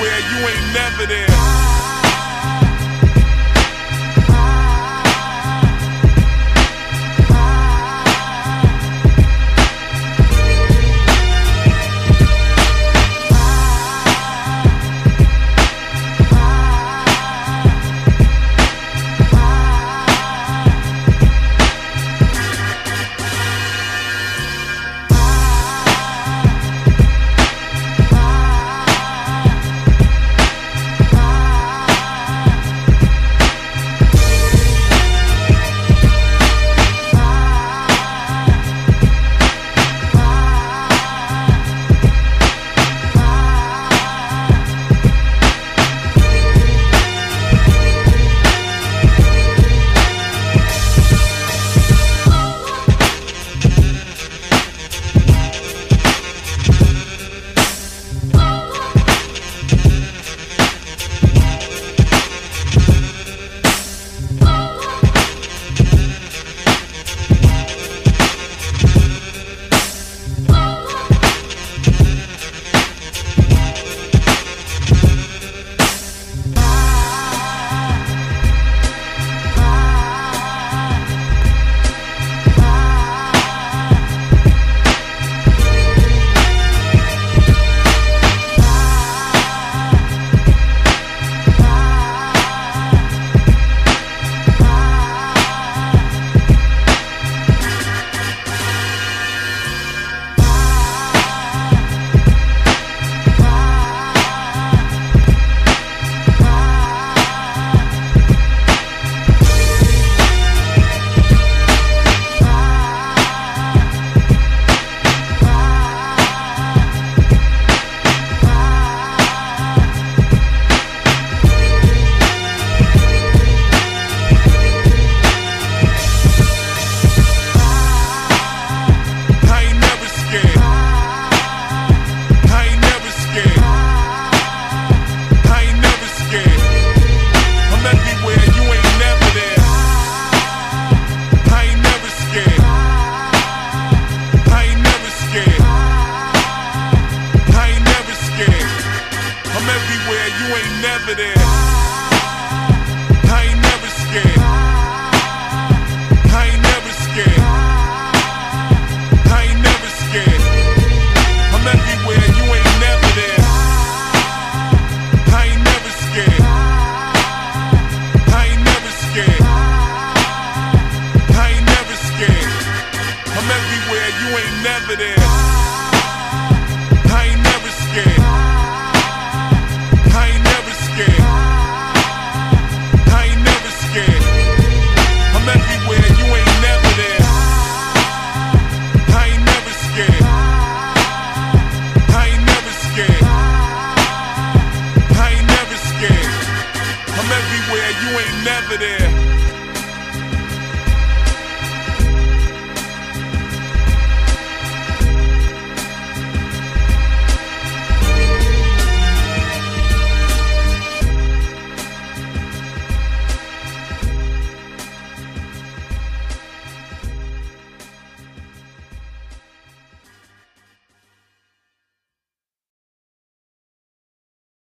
I'm you ain't never there. Ain't never there. I ain't never scared. I ain't never scared. I ain't never scared. I'm everywhere, you ain't never there. I ain't never scared. I ain't never scared. I ain't never scared. I'm everywhere, you ain't never there.